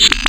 much.